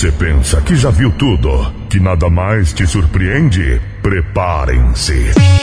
você pensa que já viu tudo, que nada mais te surpreende, preparem-se.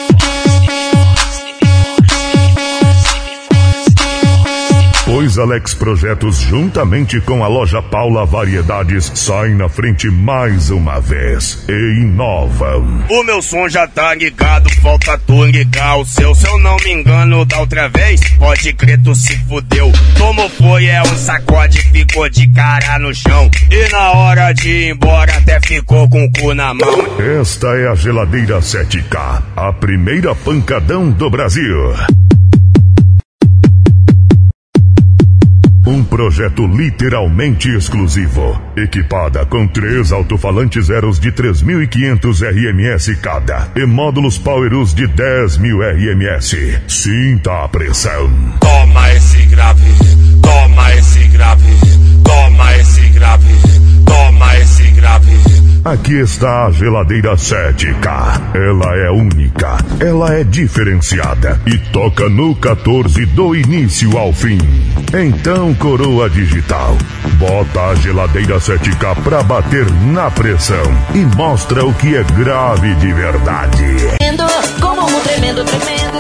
Pois Alex Projetos, juntamente com a loja Paula Variedades, saem na frente mais uma vez e inovam. O meu som já tá ligado, falta tu ligar o seu. Se eu não me engano, da outra vez, pode crer, tu se fudeu. Tomou foi, é um sacode, ficou de cara no chão. E na hora de ir embora, até ficou com o cu na mão. Esta é a geladeira 7K, a primeira pancadão do Brasil. Um projeto literalmente exclusivo. Equipada com três alto-falantes Eros de 3.500 RMS cada e módulos Powerus de 10.000 RMS. Sinta a pressão. Toma esse grave, toma esse grave, toma esse grave. Aqui está a geladeira 7K. Ela é única, ela é diferenciada e toca no 14 do início ao fim. Então, coroa digital, bota a geladeira 7K pra bater na pressão e mostra o que é grave de verdade. Como um tremendo, tremendo.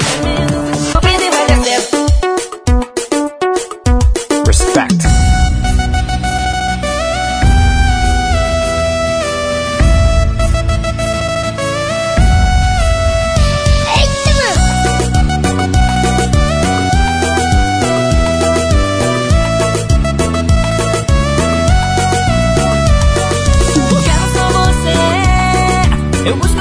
Coração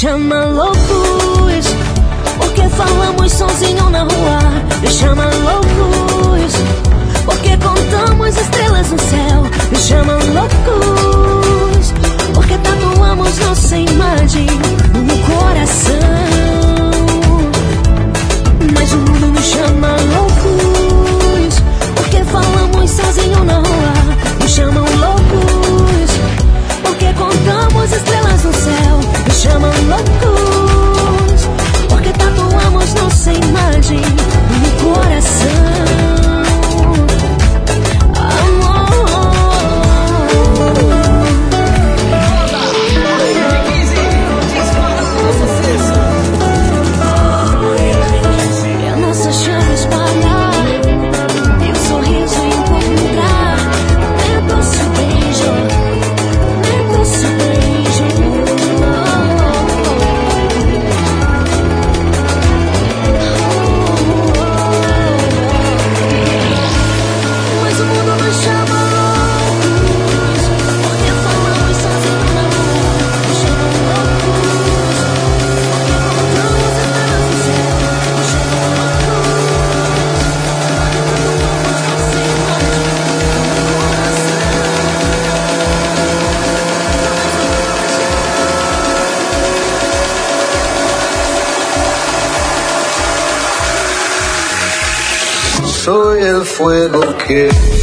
chama loucos porque falamos sozinho na rua. Nos chama loucos porque contamos estrelas no céu, nos chamam loucos. Porque tatuamos nossa imagem no coração. Mas o mundo nos chama loucos. Porque falamos sozinho na rua, nos chamam loucos. Porque contamos estrelas Porque Yeah.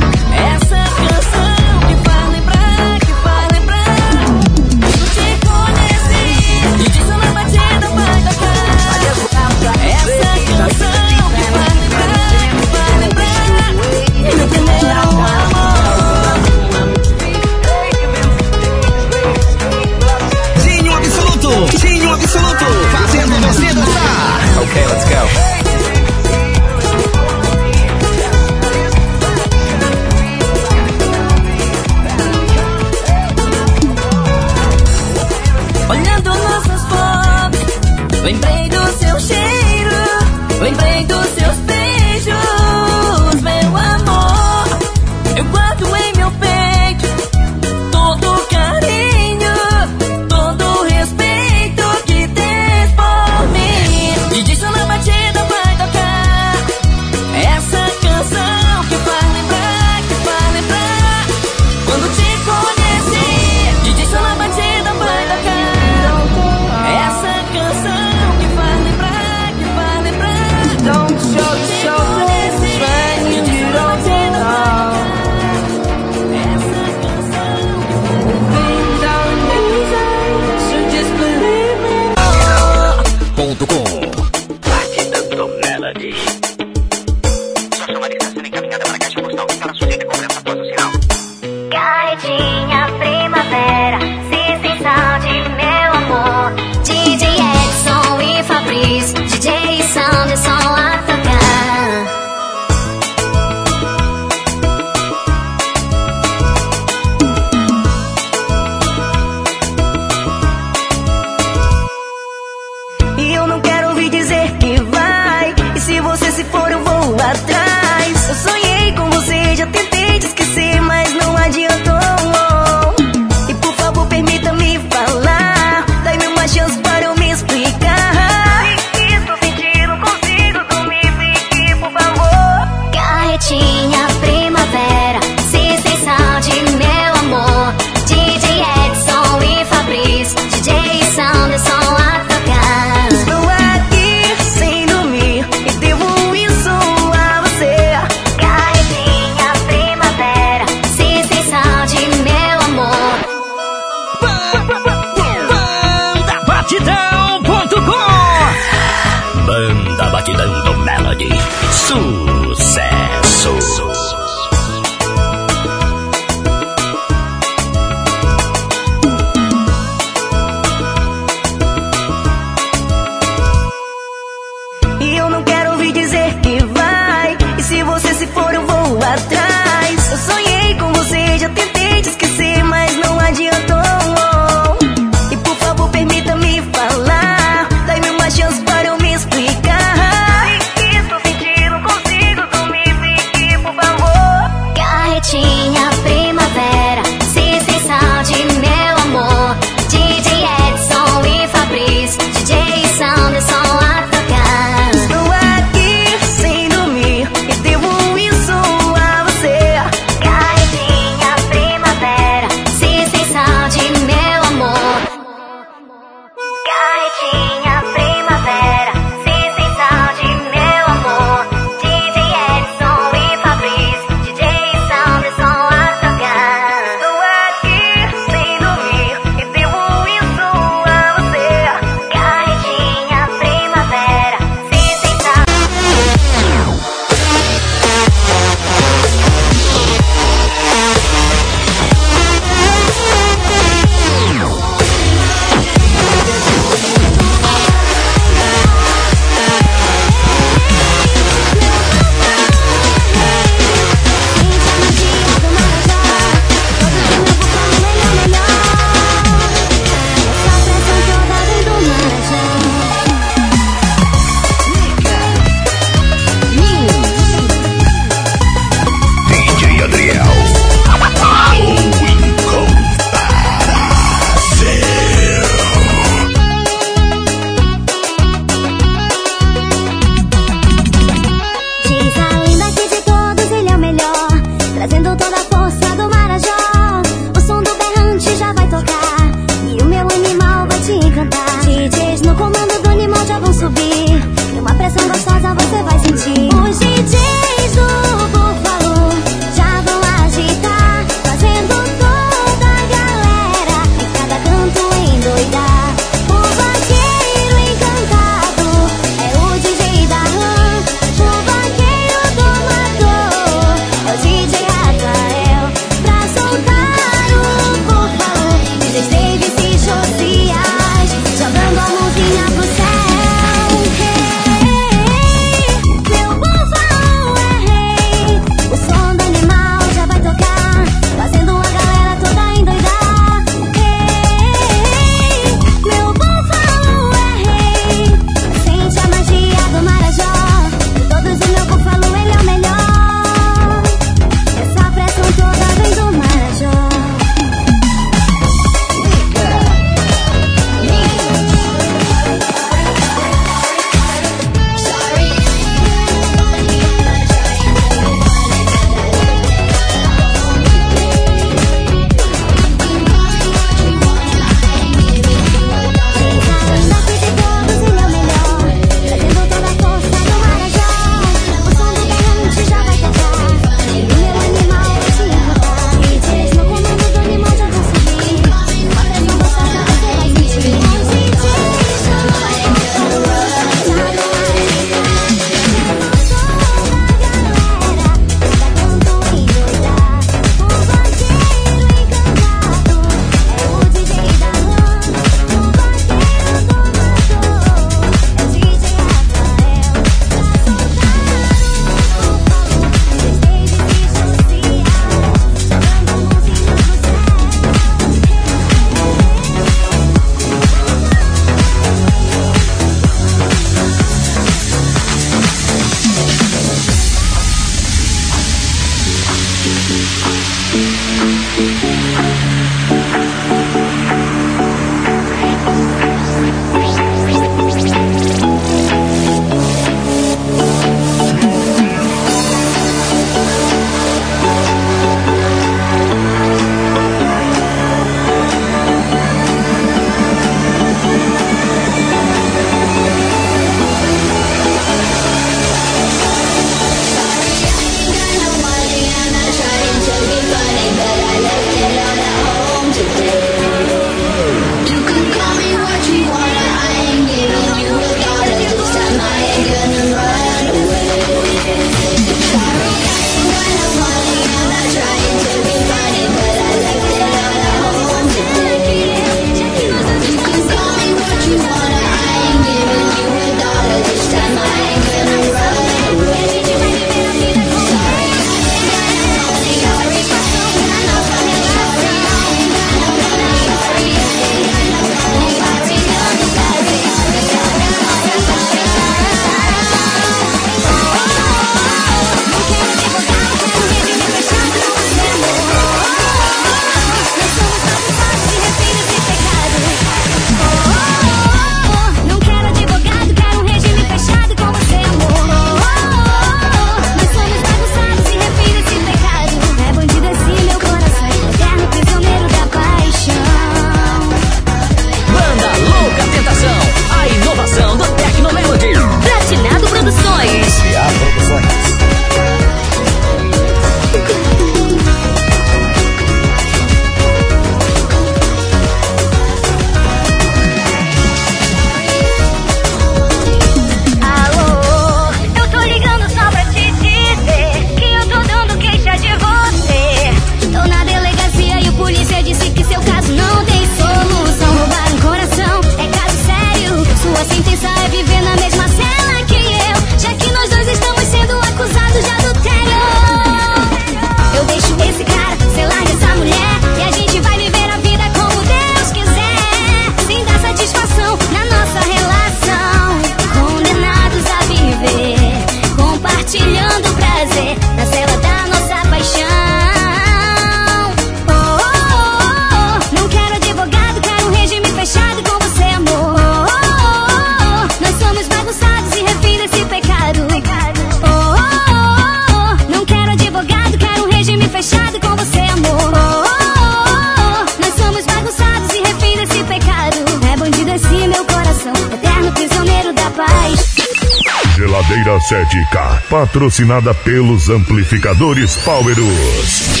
Feira 7K, patrocinada pelos amplificadores Powerus.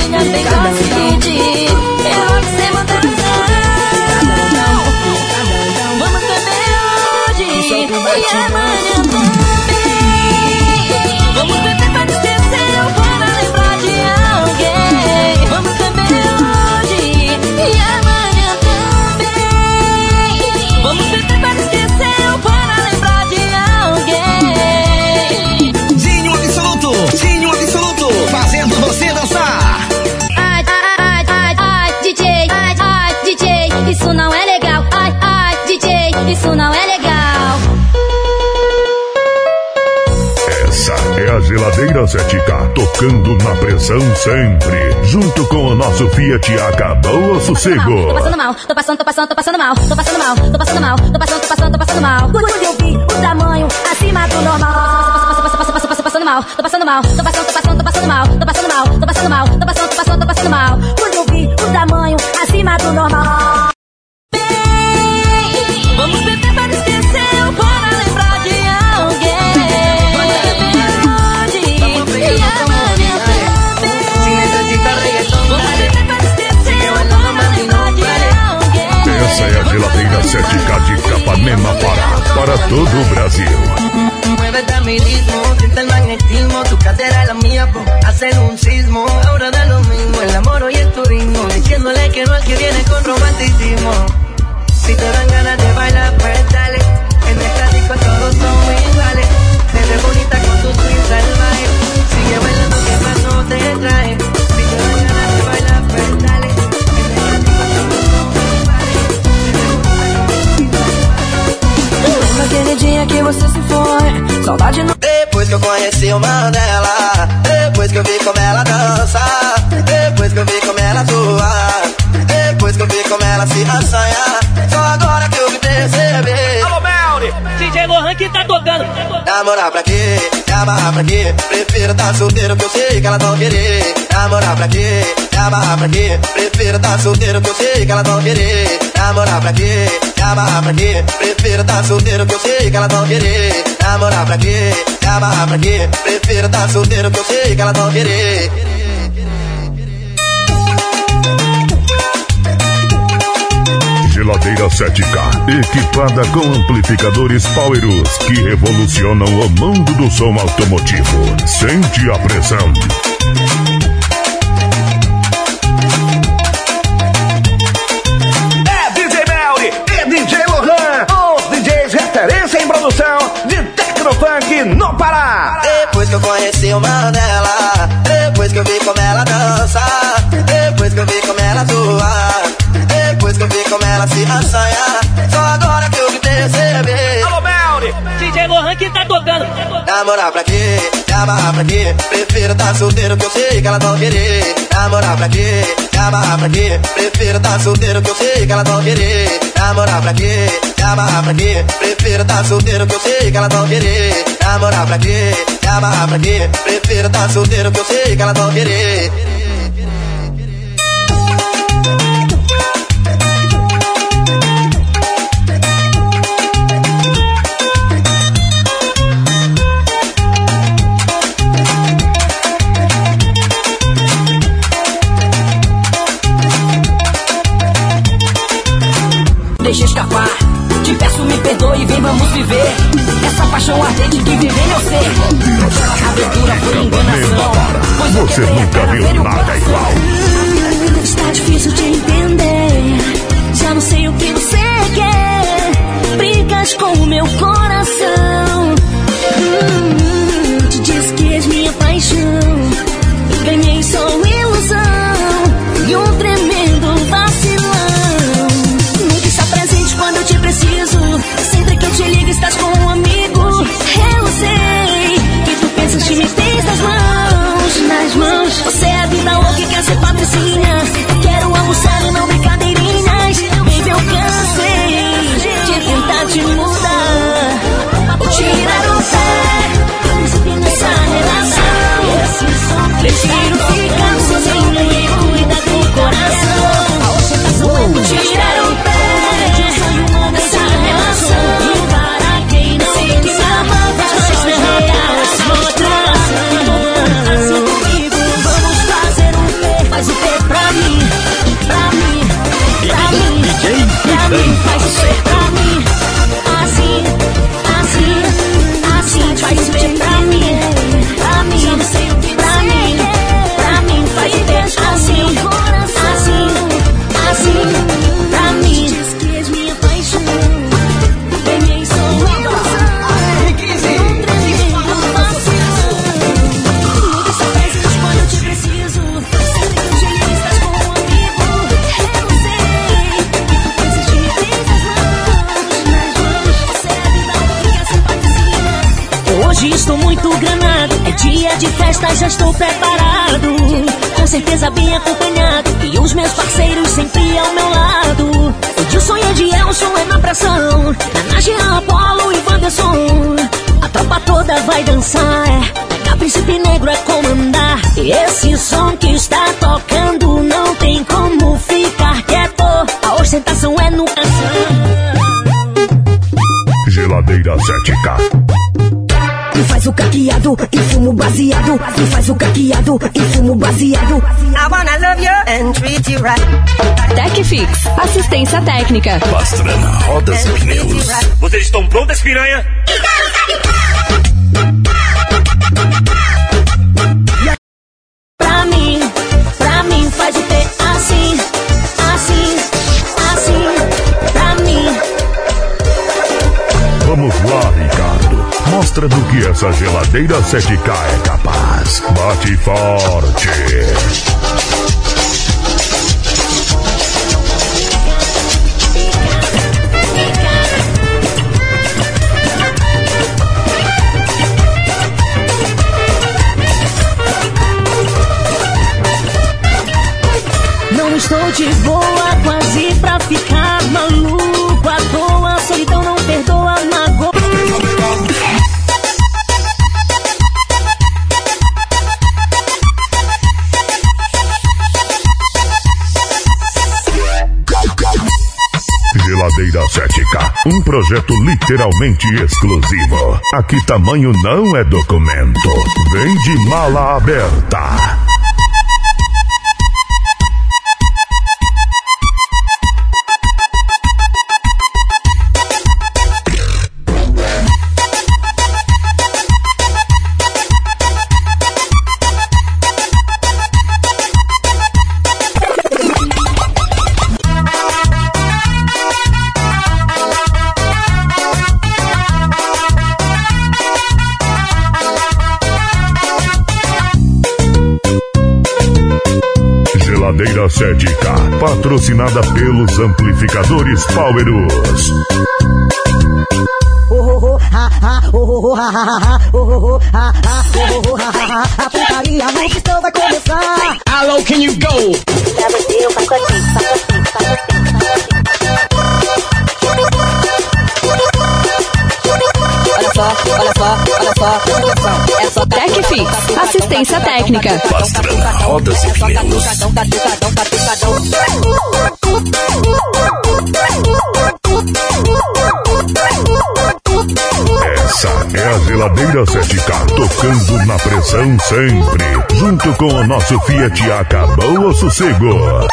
Geladeira 7K, tocando na pressão sempre. Junto com o nosso Fiat acabou o sossego. Tô passando mal, tô passando, tô passando, tô passando mal. Tô passando mal, tô passando mal, tô passando, tô passando, tô passando mal. Quando eu vi o tamanho acima do normal. Tô passando mal, tô passando mal, tô passando, tô passando, tô passando mal. Tô passando mal, tô passando mal, tô passando, tô passando, tô passando mal. Quando eu vi o tamanho acima do normal. A 7K de Capanema Pará, para todo Brasil. anfetaminismo, siente el magnetismo, tu cadera la mía, po, hacen un sismo. Ahora da lo mismo, el amor hoy es turismo, diciéndole que no es que viene con romanticismo. Si te dan Namorar pra quê? Me amarrar pra quê? Prefiro tá solteiro que eu sei que ela não querer. Namorar pra quê? Me amarrar pra quê? Prefiro tá solteiro que eu sei que ela não querer. Namorar pra quê? Me amarrar pra quê? Prefiro tá solteiro que eu sei que ela não querer. Namorar pra quê? Me amarrar pra quê? Prefiro tá solteiro que eu sei que ela não querer. Geladeira 7K, equipada com amplificadores Powerus que revolucionam o mundo do som automotivo. Sente a pressão. É DJ Melly e DJ Lohan, os DJs referência em produção de Tecnofunk no Pará. Depois que eu conheci o Mandela, depois que eu vi como ela dança, como ela se assanha, só agora que eu me percebi. Alô, Melly! DJ Lohan que tá tocando. Namorar pra quê? Me amarrar pra quê? Prefiro tá solteiro que eu sei que ela não querer. Namorar pra quê? Me amarrar pra quê? Prefiro tá solteiro que eu sei que ela não querer. Namorar pra quê? Me amarrar pra quê? Prefiro tá solteiro que eu sei que ela não querer. Namorar pra quê? Me amarrar pra quê? Prefiro tá solteiro que eu sei que ela não querer. Perdoe, vem, vamos viver. Essa paixão ardente que vive em meu ser. Aventura foi enganação. Pois Você nunca viu nada igual. Está difícil de entender. Já não sei o que você quer. Brigas com o meu coração. Relação. Prefiro ficar festa, já estou preparado. Com certeza bem acompanhado. E os meus parceiros sempre ao meu lado. O Dilson e Edielson é na pressão. Na Jean, Apolo e Wanderson. A tropa toda vai dançar. É. Príncipe Negro é comandar. E esse som que está tocando não tem como ficar quieto. A ostentação é no Geladeira 7K. E faz o caqueado e fumo baseado. E faz o caqueado e fumo baseado. I wanna love you and treat you right. TecFix, assistência técnica. Pastrana Rodas e Pneus. Vocês estão prontas, piranha? mostra do que essa geladeira 7K é capaz. Bate forte. Não estou de boa, quase pra ficar maluco. Um projeto literalmente exclusivo. Aqui tamanho não é documento. Vem de mala aberta. patrocinada pelos amplificadores Powerus. Mix. Assistência técnica. Rodas e pneus. Essa é a geladeira 7K tocando na pressão sempre. Junto com o nosso Fiat Acabou o Sossego.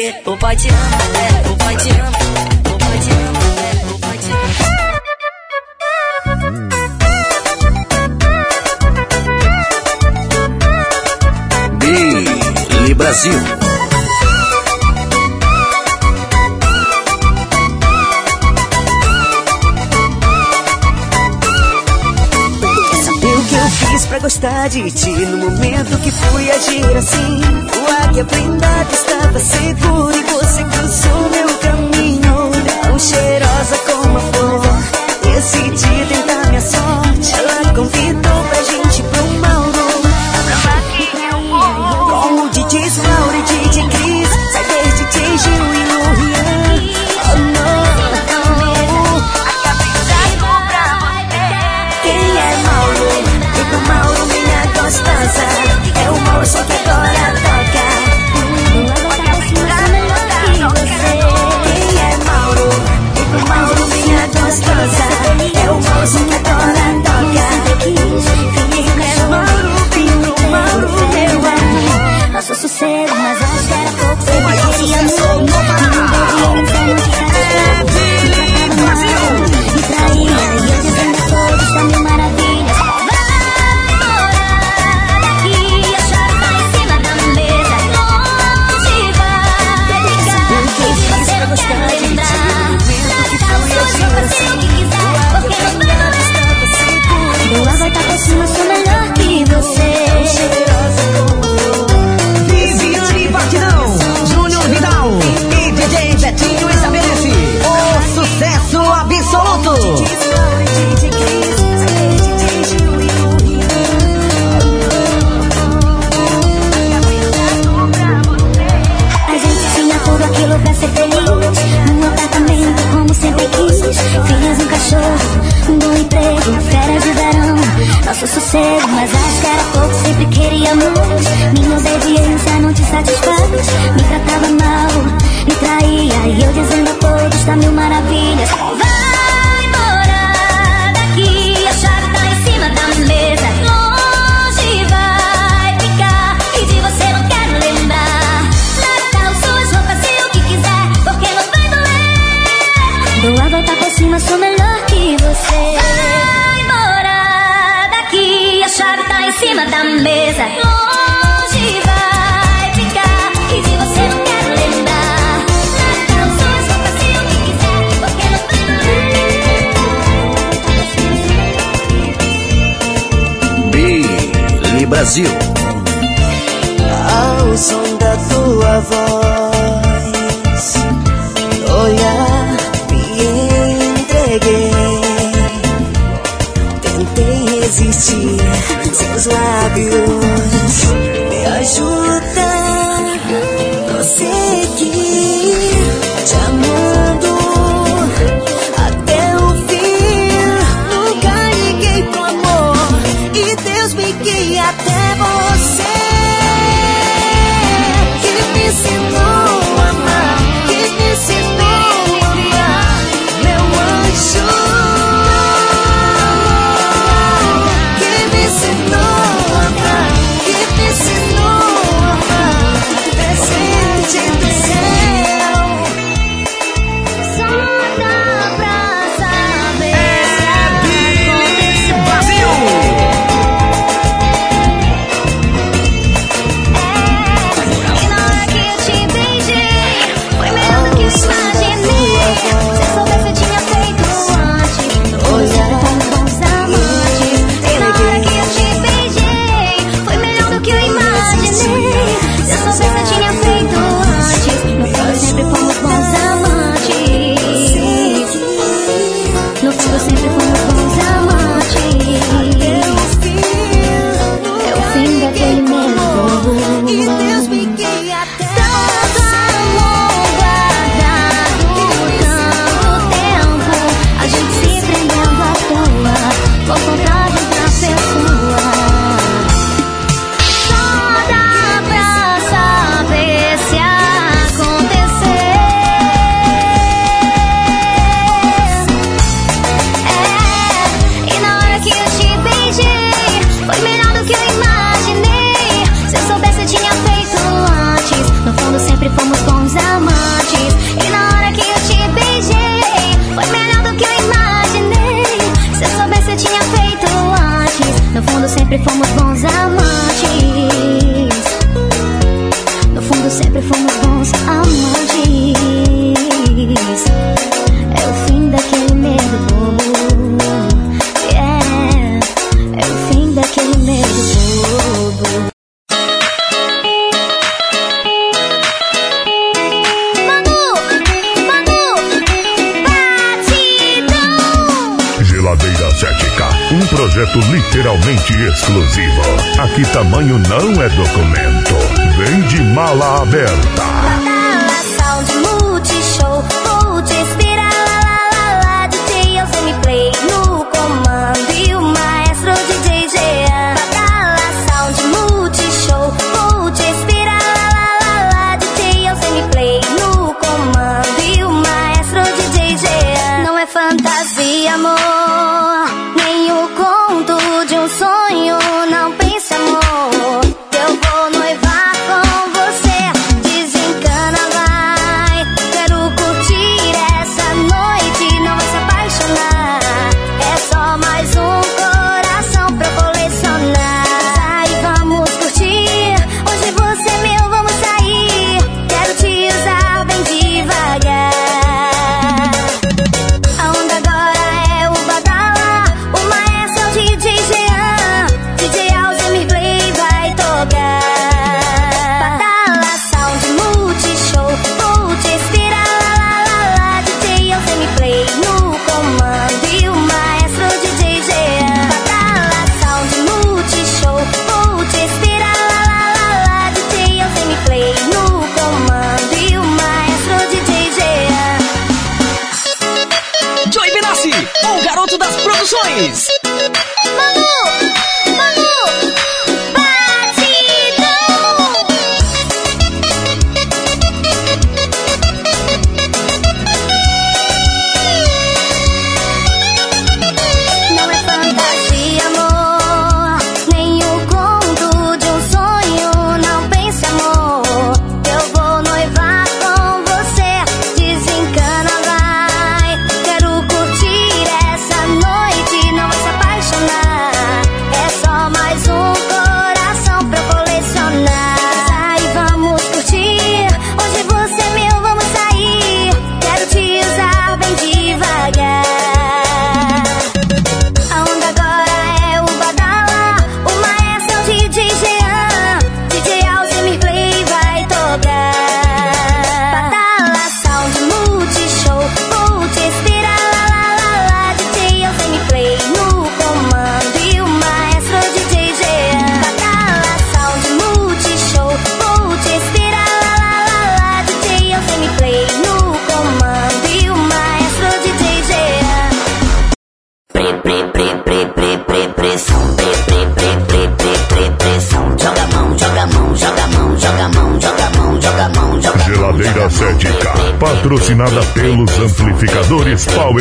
porque o pai te ama, o Opa te ama, te o pai te ama. Brasil. gostar de ti. No momento que fui agir assim O águia blindado estava seguro E você cruzou meu caminho. Tão cheirosa como a flor Esse dia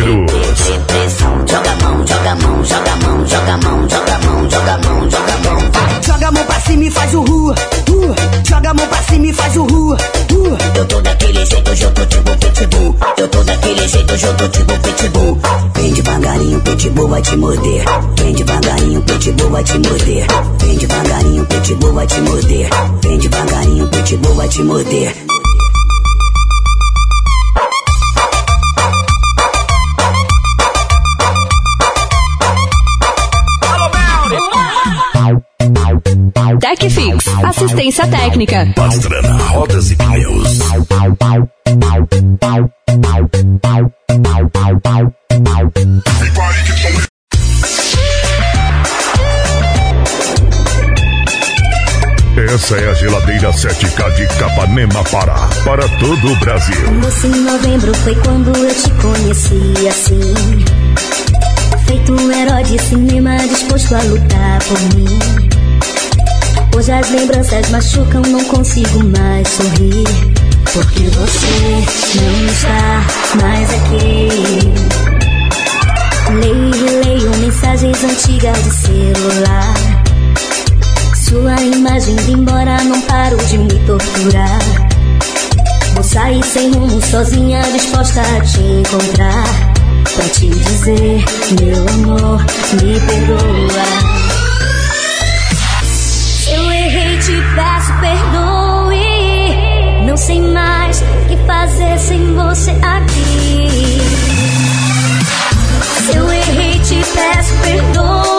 Joga mão, joga mão, joga mão, joga mão, joga mão, joga mão, joga mão. Vai. Joga a mão pra cima e faz o ru, rua. Joga a mão pra cima e faz o ru, rua. Eu tô daquele jeito, junto tipo pitbull. Eu tô daquele jeito, junto tipo pitbull. Vem devagarinho, pitbull vai te morder. Vem devagarinho, pitbull vai te morder. Vem devagarinho, pitbull vai te morder. Vem devagarinho, pitbull vai te morder. Assistência técnica. Pastrana Rodas e Pneus. Essa é a geladeira 7K de Capanema Pará, para todo o Brasil. Você em novembro foi quando eu te conheci assim. Feito um herói de cinema disposto a lutar por mim. Hoje as lembranças machucam, não consigo mais sorrir. Porque você não está mais aqui. Leio e releio mensagens antigas de celular. Sua imagem indo embora, não paro de me torturar. Vou sair sem rumo, sozinha, disposta a te encontrar. Pra te dizer, meu amor, me perdoa. sem mais o que fazer sem você aqui. Se eu errei, te peço perdão.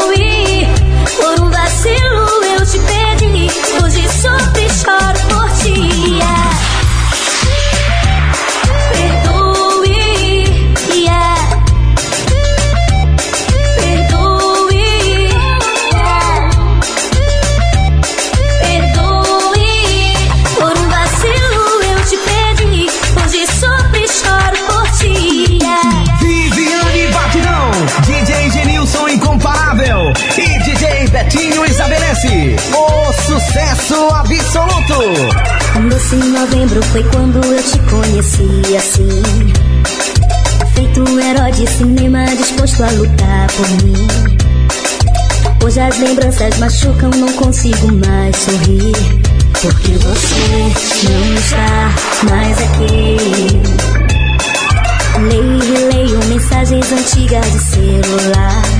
O sucesso absoluto. Em novembro foi quando eu te conheci assim. Feito um herói de cinema disposto a lutar por mim. Hoje as lembranças machucam, não consigo mais sorrir. Porque você não está mais aqui. Leio e releio mensagens antigas de celular.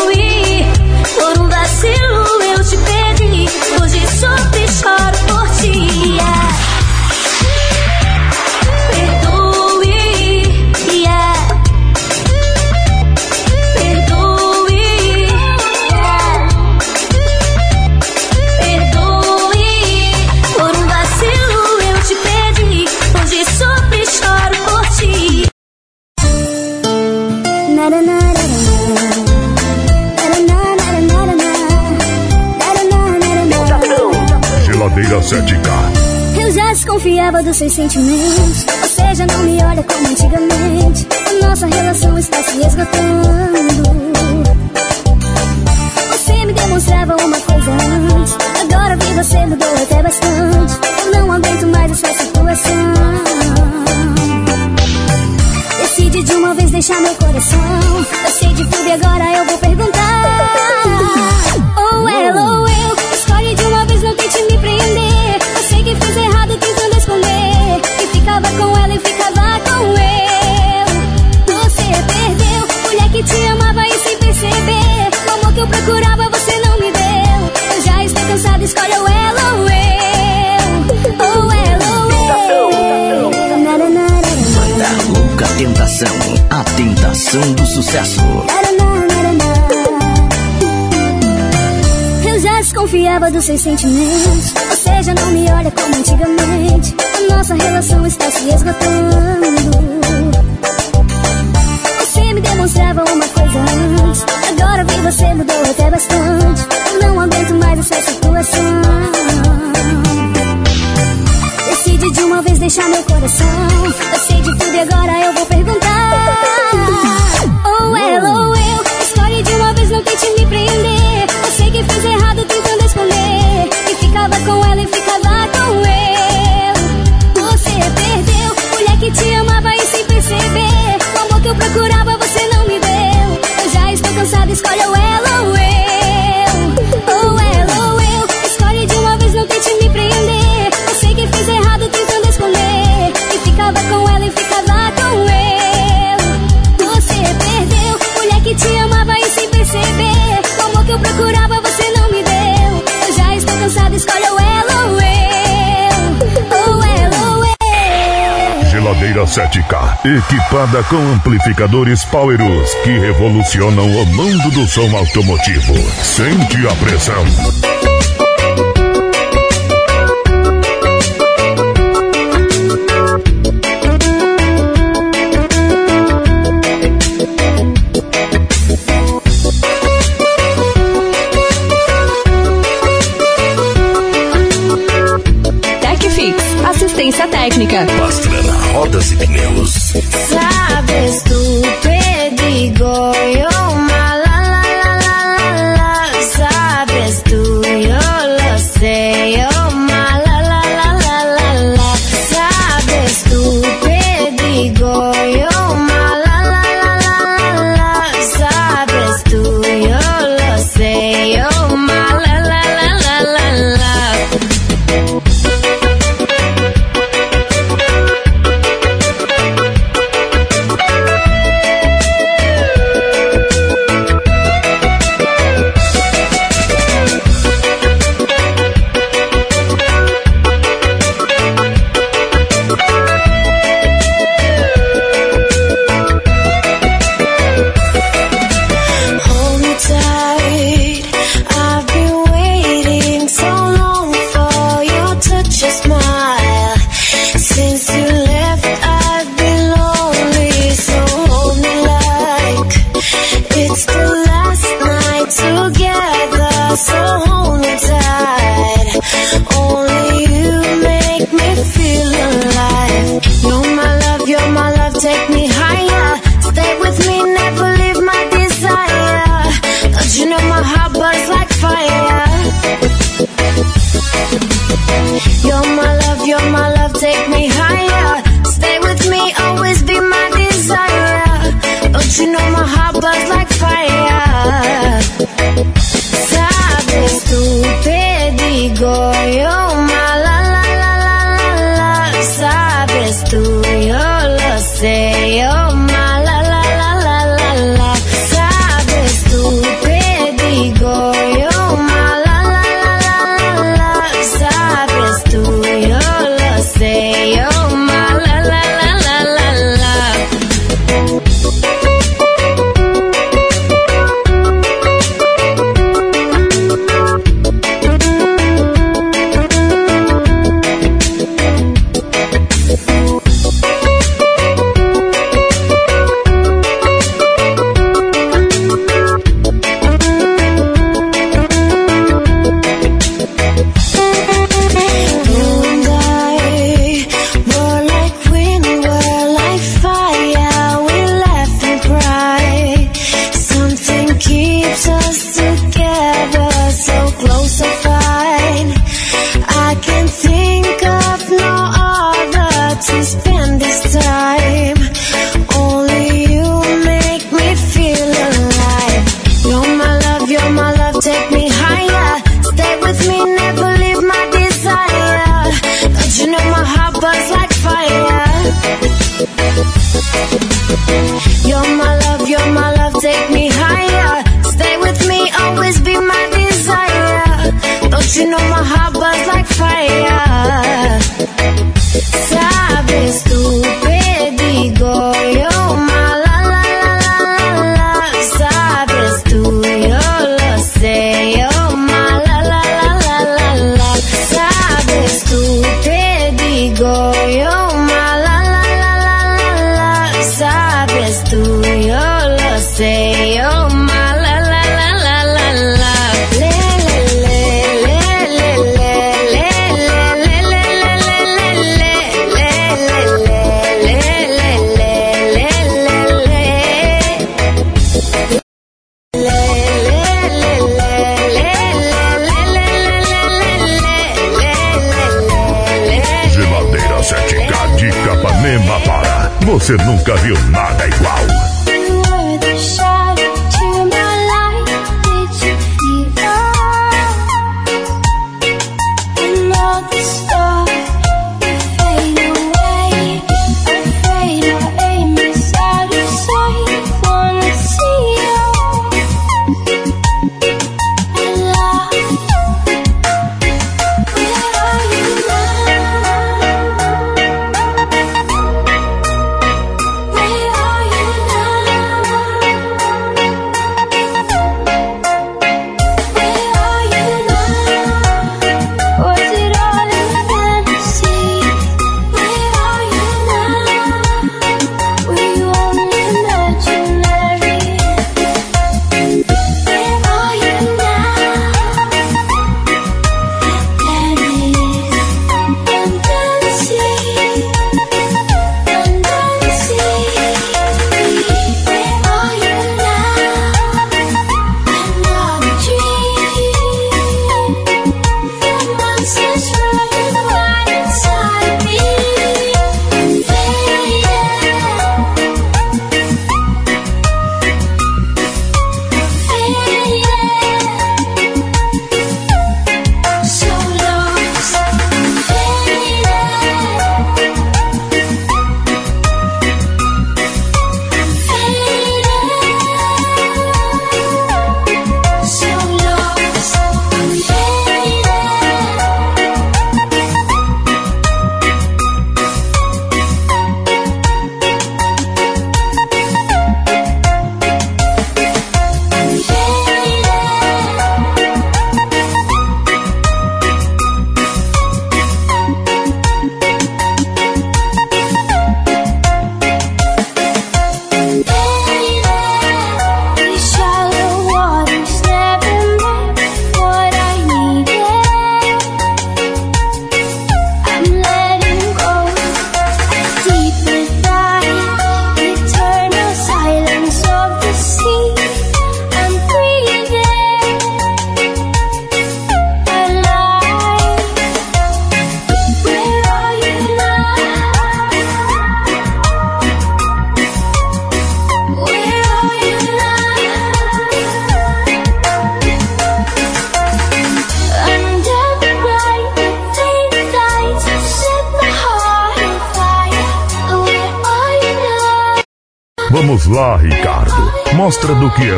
Geladeira 7K. Eu já desconfiava dos seus sentimentos. Ou seja, não me olha como antigamente. A nossa relação está se esgotando. Você me demonstrava uma coisa antes. Agora vi você mudou até bastante. Eu não aguento mais essa situação. Decide de uma vez deixar meu coração. Eu sei de tudo e agora eu vou perguntar. Ou ela ou eu. Escolhe de uma vez, não tente me prender. Que fiz errado tentando esconder. E ficava com ela e ficava com eu. Você perdeu. Mulher que te amava e sem perceber. O amor que eu procurava você não me deu. Eu já estou cansada, escolhe ou ela ou eu. Ou ela ou eu. Banda Louca Tentação, a tentação do sucesso. Já desconfiava dos seus sentimentos. Ou seja, não me olha como antigamente. A nossa relação está se esgotando. Você me demonstrava uma coisa antes. Agora vi você mudou até bastante. Eu não aguento mais essa situação. Decide de uma vez deixar meu coração. Eu sei de tudo e agora eu vou perguntar. Ou ela ou eu. Escolhe de uma vez, não tente me prender. Eu sei que fiz errado ficava com ela e ficava com eu. Você perdeu. Mulher que te amava e sem perceber. O amor que eu procurava você não me deu. Eu já estou cansada, escolhe ou ela ou eu. Eu. Geladeira 7K, equipada com amplificadores Powerus que revolucionam o mundo do som automotivo. Sente a pressão. Técnica.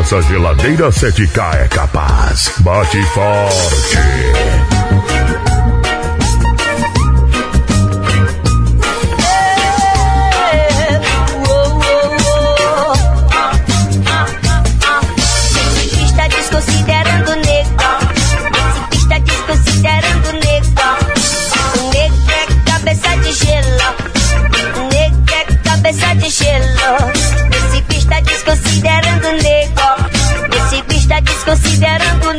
Essa geladeira 7K é capaz. Bate forte. Desconsiderando o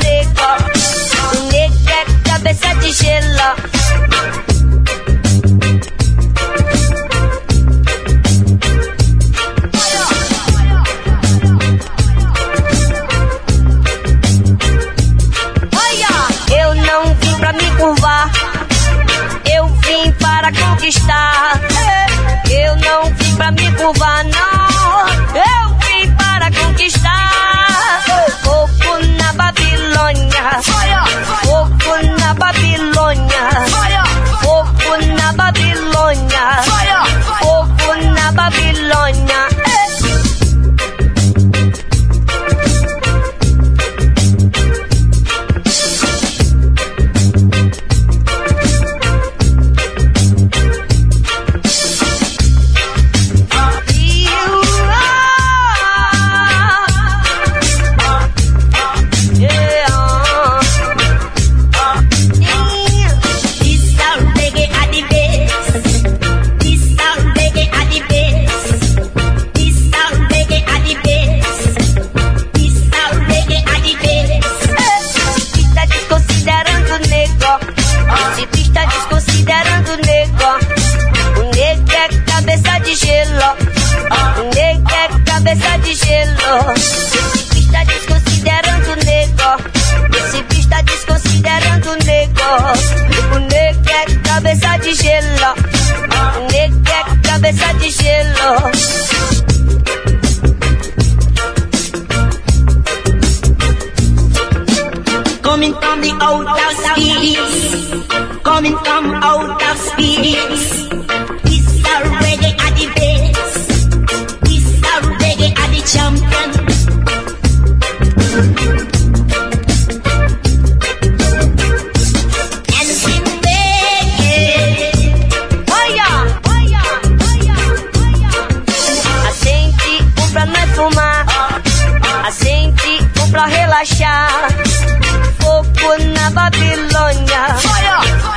Babilônia,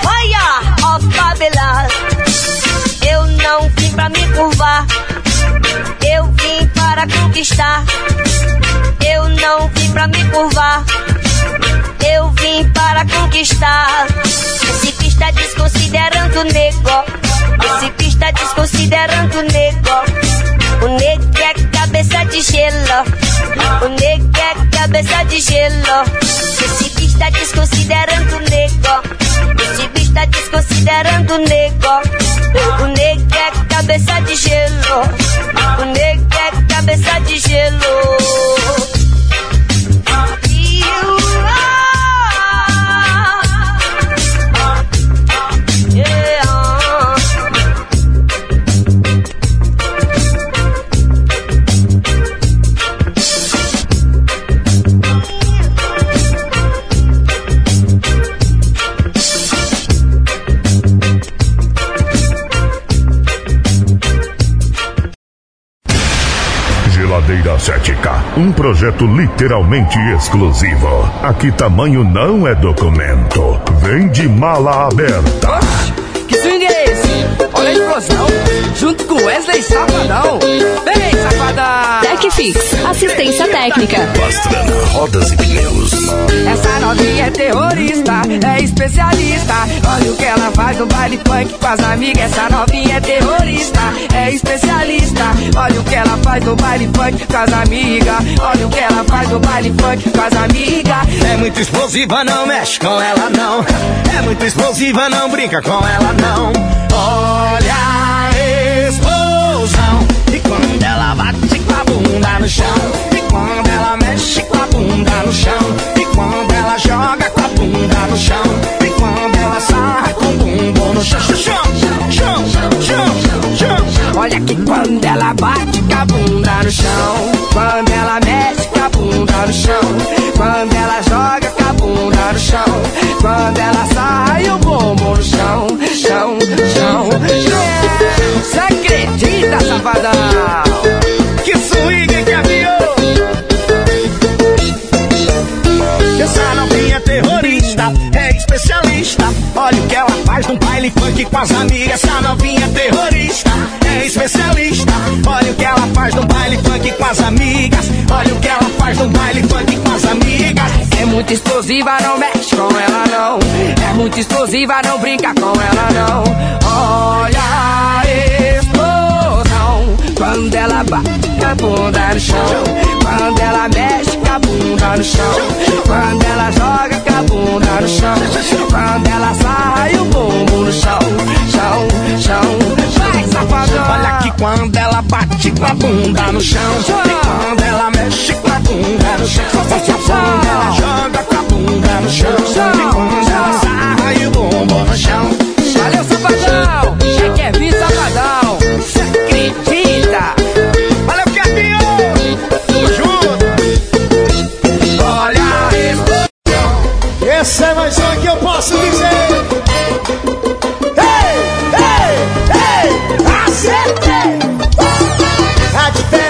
olha, of Babylon. Eu não vim pra me curvar, eu vim para conquistar. Eu não vim pra me curvar, eu vim para conquistar. Esse que está desconsiderando o nego, esse que está desconsiderando o nego. O nego é cabeça de gelo, o nego é cabeça de gelo. Esse está desconsiderando o nego, esse está desconsiderando o nego. O nego é cabeça de gelo, o nego é cabeça de gelo. Um projeto literalmente exclusivo. Aqui tamanho não é documento. Vem de mala aberta. Explosão, junto com Wesley Safadão. Vem, Safadão! TecFix, assistência técnica. Pastrana Rodas e Pneus. Essa novinha é terrorista, é especialista. Olha o que ela faz no baile funk com as amigas. Essa novinha é terrorista, é especialista. Olha o que ela faz no baile funk com as amigas. Olha o que ela faz no baile funk com as amigas. É muito explosiva, não mexe com ela não. É muito explosiva, não brinca com ela não. Olha explosão. E quando ela bate com a bunda no chão. E quando ela mexe com a bunda no chão. E quando ela joga com a bunda no chão. E quando ela sarra com o bumbum no chão. Chão, chão, chão, chão. Olha que quando ela bate com a bunda no chão, quando ela mexe com a bunda no chão, quando ela joga com a bunda no chão, quando ela sai o bombo no chão, chão, Que swing que aviou. Essa novinha terrorista, é especialista. Olha o que ela faz num baile funk com as amigas. Essa novinha terrorista, é especialista. Olha o que ela faz num baile funk com as amigas. Olha o que ela faz num baile funk com as amigas. É muito explosiva, não mexe com ela não. É muito explosiva, não brinca com ela não. Olha. Quando ela bate com a bunda no chão. Quando ela mexe com a bunda no chão. Quando ela joga com a bunda no chão. Quando ela sai o bumbum no chão. Chão, chão. Vai, safadão. Olha que quando ela bate com a bunda no chão. E quando ela mexe com a bunda no chão. Quando ela joga com a bunda no chão. E quando ela sai o bumbum no chão. Valeu, safadão! Já quer vir, safadão!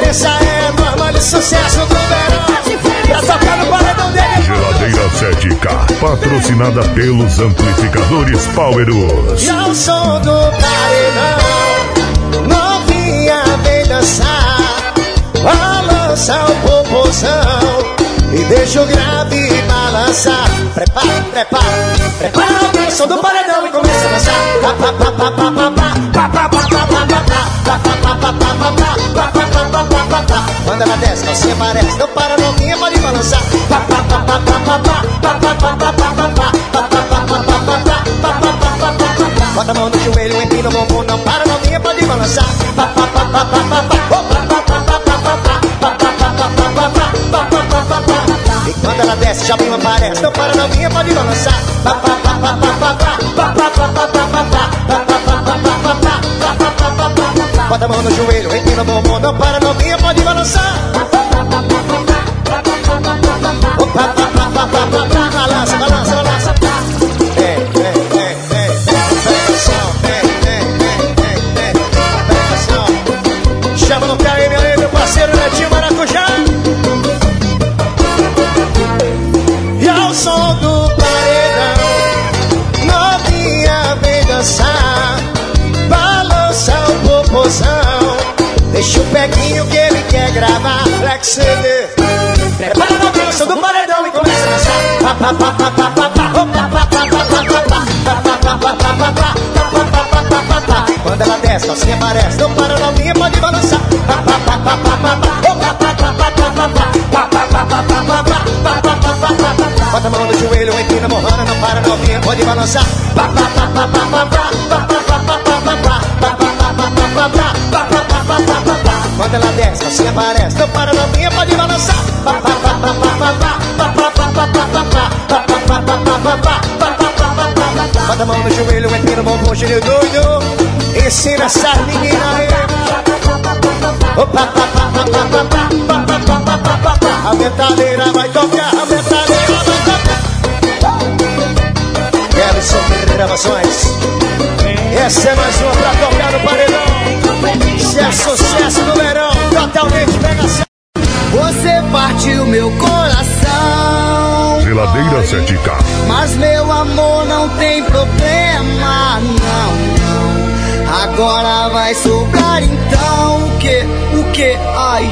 A diferença é normal e sucesso do verão. Pra tocar no paredão dele. Geladeira 7K, patrocinada pelos amplificadores Powerus. Não sou do paredão, novinha vem dançar, balança o popozão e deixa o grave balançar Prepara, prepara, prepara o pressão do paredão e começa a dançar Quando ela desce, você aparece Não para novinha, pode balançar Bota a mão no joelho, empina o bumbum Não para novinha, pode balançar quando ela desce, já vem aparece. Não para novinha, pode balançar. Bota a mão no joelho, empina o bumbum. Não para novinha, pode balançar. Balança, balança, balança. Deixa o peguinho que ele quer gravar. Black CD. Prepara a dança do paredão e começa a dançar. Quando ela desce, calcinha aparece. Não para novinha, pode balançar. Bota a mão no joelho, empina, morrana, não para novinha, pode balançar. Quando ela desce, calcinha aparece. Não para novinha, pode balançar. Bota a mão no joelho, empina, bumbum, gírio doido. Ensina essa menina aí. A metaleira vai tocar, a metaleira vai tocar. Gerson Ferreira Gravações. Essa é mais uma pra tocar no paredão. Se é sucesso no verão, totalmente pega Você partiu meu coração. Geladeira 7K. Mas meu amor não tem problema, não, não. Agora vai sobrar então o que, que, ai,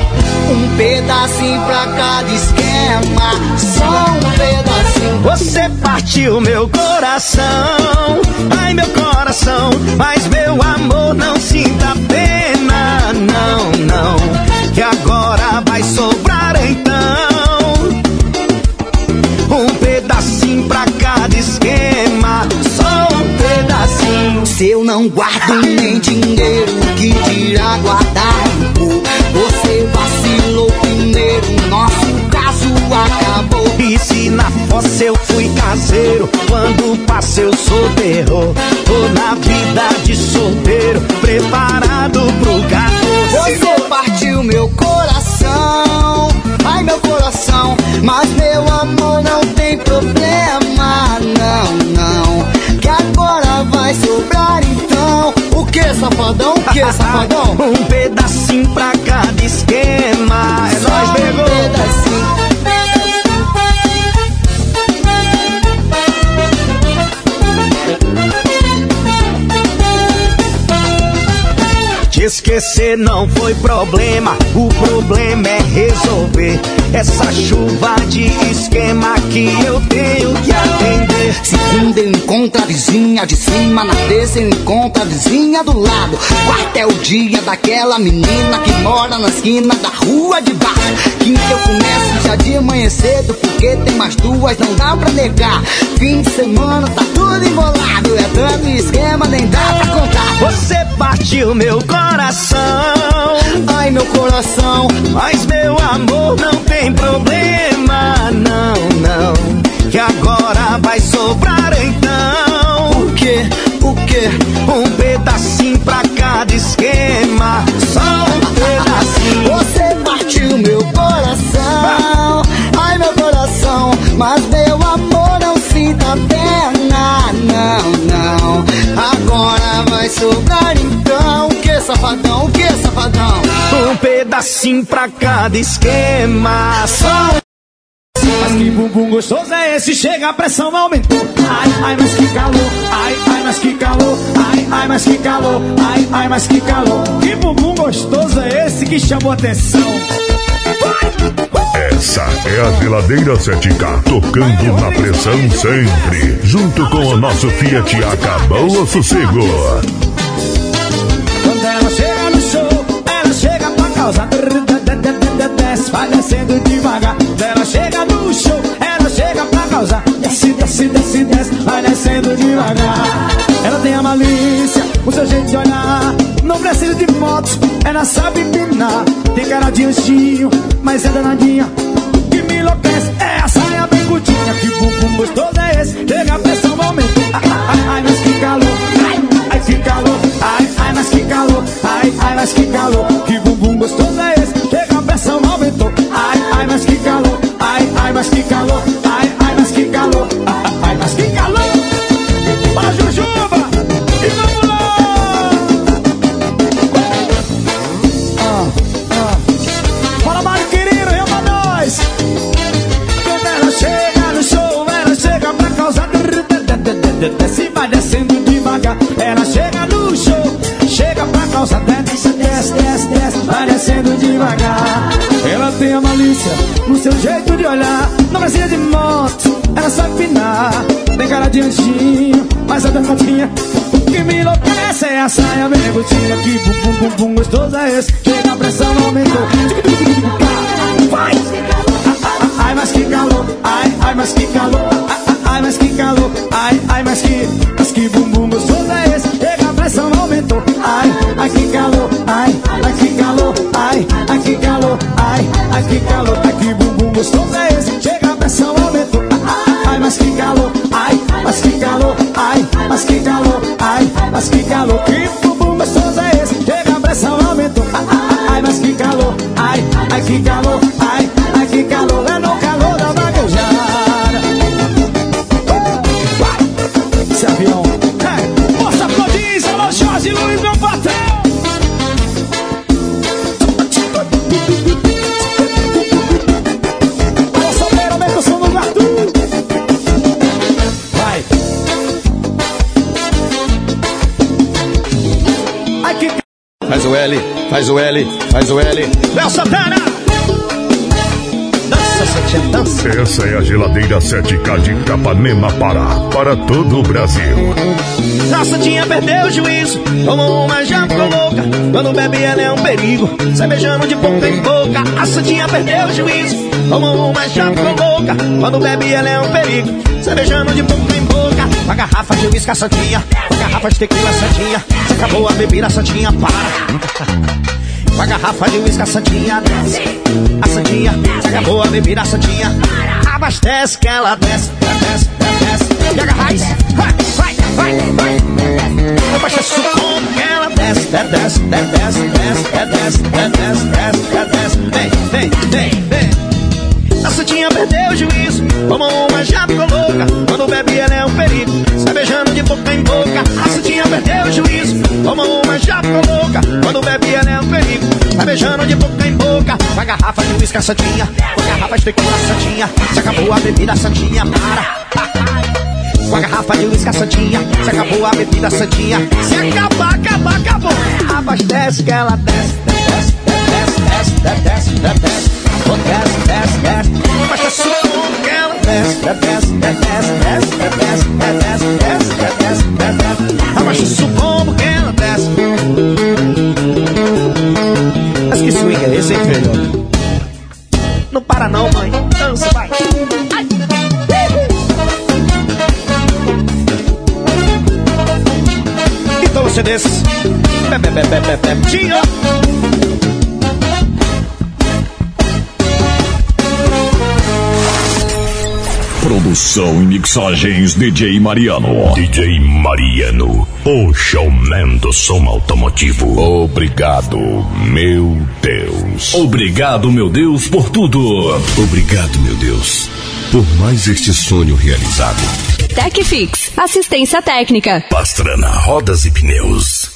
um pedacinho pra cada esquema, só um pedacinho. Você partiu meu coração, ai meu coração, mas meu amor não sinta pena, não, não, que agora vai sobrar então um pedacinho pra cada esquema, só um pedacinho. Se eu não guardo nem dinheiro, que dirá guardar safadão? Esquecer não foi problema, o problema é resolver essa chuva de esquema que eu tenho que atender. Segunda encontra a vizinha de cima, na terça encontra a vizinha do lado. Quarta é o dia daquela menina que mora na esquina da rua de baixo. Quinta eu começo já de manhã cedo, porque tem mais duas, não dá pra negar. Fim de semana tá tudo embolado, é tanto esquema, nem dá pra contar. Você partiu meu coração, ai meu coração, mas meu amor não tem problema, não, não. Que agora vai sobrar então. O que? O que? Um pedacinho pra cada esquema, só um pedacinho. Você partiu meu coração, ai meu coração, mas meu amor não sinta pena, não, não. Agora vai sobrar então, safadão, o que safadão? Um pedacinho pra cada esquema, só Mas que bumbum gostoso é esse? Chega, a pressão aumentou. Ai, ai, mas que calor. Ai, ai, mas que calor. Ai, ai, mas que calor. Ai, ai, mas que calor. Que bumbum gostoso é esse que chamou atenção? Essa é a Geladeira 7K, tocando na pressão sempre. Junto com o nosso Fiat Acabou o Sossego. Desce, vai descendo devagar. Ela chega no show, ela chega pra causar. Desce, desce, desce, desce, vai descendo devagar. Ela tem a malícia, o seu jeito de olhar. Não precisa de moto, ela sabe empinar. Tem cara de anjinho, mas é danadinha. Que me enlouquece é a saia bem curtinha. Que bumbum gostoso é esse? Chega a pressão, aumenta. Ai, ai, ai, mas que calor. Ai, ai, que calor. Ai, ai, mas que calor. Ai, ai, mas que calor. Que bumbum gostoso é esse? Mas que calor. A no seu jeito de olhar. Não precisa de moto, ela sabe pinar. Tem cara de anjinho, mas danadinha. O que me enlouquece é a saia bem curtinha. Que bum, bum, bum, bum, gostoso é esse. Chega a pressão, aumentou. Vai! Ai, mas que calor, ai, ai, mas que calor, ai, mas que calor, ai, ai, mas que, mas que bumbum gostoso é esse, chega a pressão aumentou, ai, ai, que calor, ai, que calor, ai, que bumbum gostoso é esse, chega a pressão aumentou, ai, mas que calor, ai, mas que calor, ai, mas que calor, ai, mas que calor, que bumbum gostoso é esse, chega a pressão aumentou, ai, mas que calor, ai, ai, que calor, ai, faz o L, faz o L. Léo Santana! Dança, Santinha, dança. Essa é a geladeira 7K de Capanema Pará, para todo o Brasil. A Santinha perdeu o juízo, tomou uma já ficou louca. Quando bebe ela é um perigo, sai beijando de boca em boca. A Santinha perdeu o juízo, tomou uma já ficou louca. Quando bebe ela é um perigo, sai beijando de boca em boca. Com a garrafa de uísque a Santinha, com a garrafa de tequila Santinha. Se acabou a bebida, Santinha para. Com a garrafa de uísque a Santinha desce. A Santinha, se acabou a bebida, Santinha. Abastece que ela desce, desce, desce. Pega a raiz, vai, vai, vai. Abastece o como que ela desce, desce, desce, desce, desce, desce, desce, desce, desce. Vem, vem, vem, vem. A Santinha perdeu o juízo, tomou uma ficou louca. Quando bebe tomou uma ficou louca. Quando bebe ela é um perigo, sai beijando de boca em boca. Com a garrafa de uísque Santinha, com a garrafa de tequila Santinha. Se acabou a bebida, Santinha para. Com a garrafa de uísque Santinha, se acabou a bebida, Santinha. Se acabar, acabar, acabou. Abastece que ela desce, desce, desce, desce, desce, desce, desce, desce. Oh, desce, desce, desce. Abastece o som que ela desce, desce, desce, desce, desce, desce, desce, desce, desce, desce. Abastece o combo que ela desce. Mas que swing é esse, hein? Não para não, mãe. Dança, vai. Ai. Então você desce. Produção e mixagens DJ Mariano. DJ Mariano, o showman do som automotivo. Obrigado, meu Deus. Obrigado, meu Deus, por tudo. Obrigado, meu Deus, por mais este sonho realizado. TecFix, assistência técnica. Pastrana Rodas e Pneus.